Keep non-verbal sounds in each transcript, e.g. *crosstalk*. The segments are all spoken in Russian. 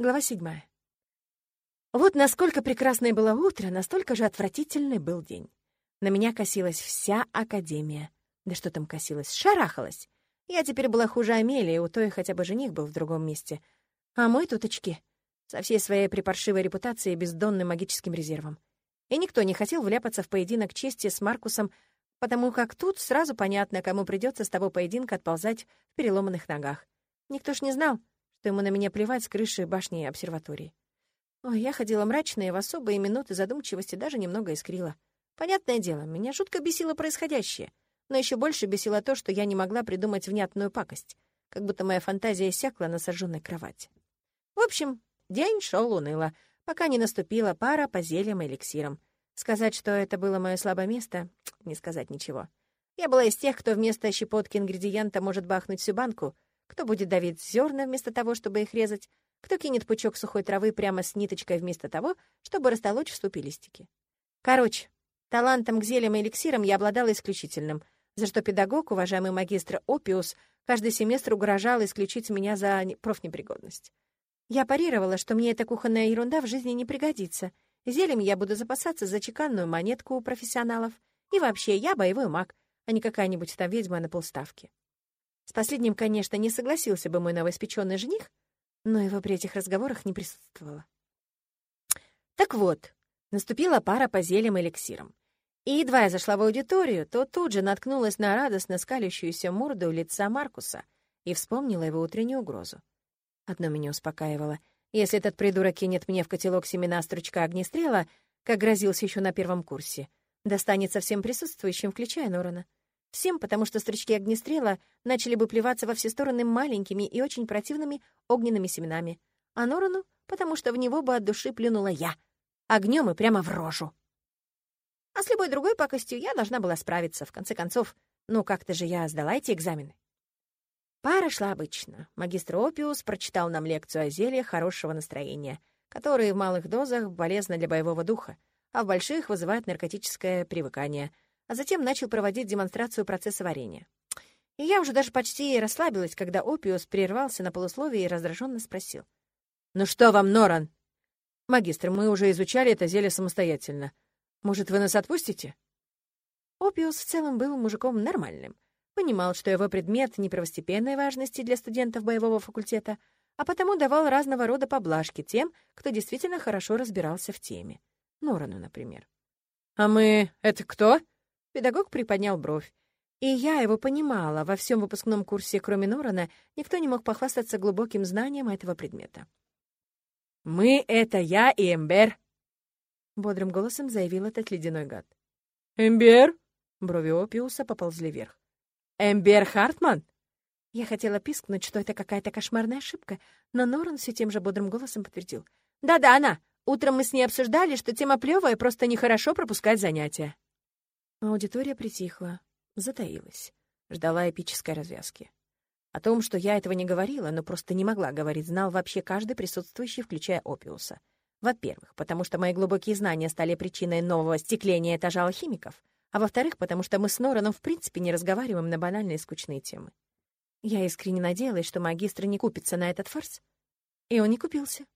Глава седьмая. Вот насколько прекрасное было утро, настолько же отвратительный был день. На меня косилась вся академия. Да что там косилась? Шарахалась. Я теперь была хуже Амелии, у той хотя бы жених был в другом месте. А мой туточки со всей своей припаршивой репутацией и бездонным магическим резервом. И никто не хотел вляпаться в поединок чести с Маркусом, потому как тут сразу понятно, кому придется с того поединка отползать в переломанных ногах. Никто ж не знал, что ему на меня плевать с крыши башни обсерватории. Ой, я ходила мрачная и в особые минуты задумчивости даже немного искрила. Понятное дело, меня жутко бесило происходящее, но еще больше бесило то, что я не могла придумать внятную пакость, как будто моя фантазия иссякла на сожженной кровати. В общем, день шел уныло, пока не наступила пара по зельям и эликсирам. Сказать, что это было мое слабое место, не сказать ничего. Я была из тех, кто вместо щепотки ингредиента может бахнуть всю банку, кто будет давить зерна вместо того, чтобы их резать, кто кинет пучок сухой травы прямо с ниточкой вместо того, чтобы растолочь в ступе листики. Короче, талантом к зельям и эликсирам я обладала исключительным, за что педагог, уважаемый магистр Опиус, каждый семестр угрожал исключить меня за профнепригодность. Я парировала, что мне эта кухонная ерунда в жизни не пригодится. Зельем я буду запасаться за чеканную монетку у профессионалов. И вообще, я боевой маг, а не какая-нибудь там ведьма на полставки. С последним, конечно, не согласился бы мой новоиспеченный жених, но его при этих разговорах не присутствовало. Так вот, наступила пара по зельям и эликсирам. И едва я зашла в аудиторию, то тут же наткнулась на радостно скалящуюся морду лица Маркуса и вспомнила его утреннюю угрозу. Одно меня успокаивало. Если этот придурок кинет мне в котелок семена стручка огнестрела, как грозился еще на первом курсе, достанется всем присутствующим, включая Норана. Всем, потому что стручки огнестрела начали бы плеваться во все стороны маленькими и очень противными огненными семенами. А Норану, потому что в него бы от души плюнула я. Огнем и прямо в рожу. А с любой другой пакостью я должна была справиться, в конце концов. Ну, как-то же я сдала эти экзамены. Пара шла обычно. Магистр Опиус прочитал нам лекцию о зельях хорошего настроения, которые в малых дозах полезны для боевого духа, а в больших вызывают наркотическое привыкание — а затем начал проводить демонстрацию процесса варенья. И я уже даже почти расслабилась, когда Опиус прервался на полусловие и раздраженно спросил. «Ну что вам, Норан?» «Магистр, мы уже изучали это зелье самостоятельно. Может, вы нас отпустите?» Опиус в целом был мужиком нормальным. Понимал, что его предмет не первостепенной важности для студентов боевого факультета, а потому давал разного рода поблажки тем, кто действительно хорошо разбирался в теме. Норану, например. «А мы... это кто?» Педагог приподнял бровь. И я его понимала, во всем выпускном курсе, кроме Норана, никто не мог похвастаться глубоким знанием этого предмета. «Мы — это я и Эмбер», — бодрым голосом заявил этот ледяной гад. «Эмбер?» — брови Опиуса поползли вверх. «Эмбер Хартман?» Я хотела пискнуть, что это какая-то кошмарная ошибка, но Норан все тем же бодрым голосом подтвердил. «Да-да, она. Утром мы с ней обсуждали, что тема плевая, просто нехорошо пропускать занятия». Аудитория притихла, затаилась, ждала эпической развязки. О том, что я этого не говорила, но просто не могла говорить, знал вообще каждый присутствующий, включая Опиуса. Во-первых, потому что мои глубокие знания стали причиной нового стекления этажа алхимиков, а во-вторых, потому что мы с Нораном в принципе не разговариваем на банальные скучные темы. Я искренне надеялась, что магистр не купится на этот фарс, и он не купился.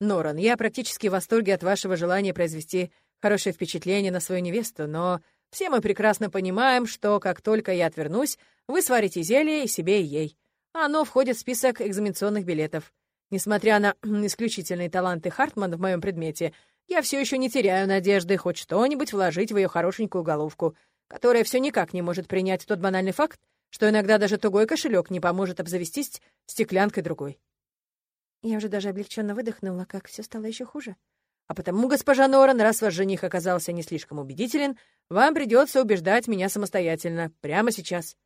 «Норан, я практически в восторге от вашего желания произвести хорошее впечатление на свою невесту, но все мы прекрасно понимаем, что как только я отвернусь, вы сварите зелье и себе, и ей. Оно входит в список экзаменационных билетов. Несмотря на *clears throat* исключительные таланты Хартман в моем предмете, я все еще не теряю надежды хоть что-нибудь вложить в ее хорошенькую головку, которая все никак не может принять тот банальный факт, что иногда даже тугой кошелек не поможет обзавестись стеклянкой другой. Я уже даже облегченно выдохнула, как все стало еще хуже. А потому, госпожа Норан, раз ваш жених оказался не слишком убедителен, вам придется убеждать меня самостоятельно, прямо сейчас».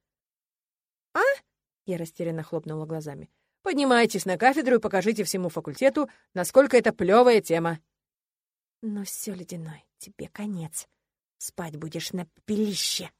«А?» — я растерянно хлопнула глазами. «Поднимайтесь на кафедру и покажите всему факультету, насколько это плевая тема». «Ну все, Ледяной, тебе конец. Спать будешь на пепелище».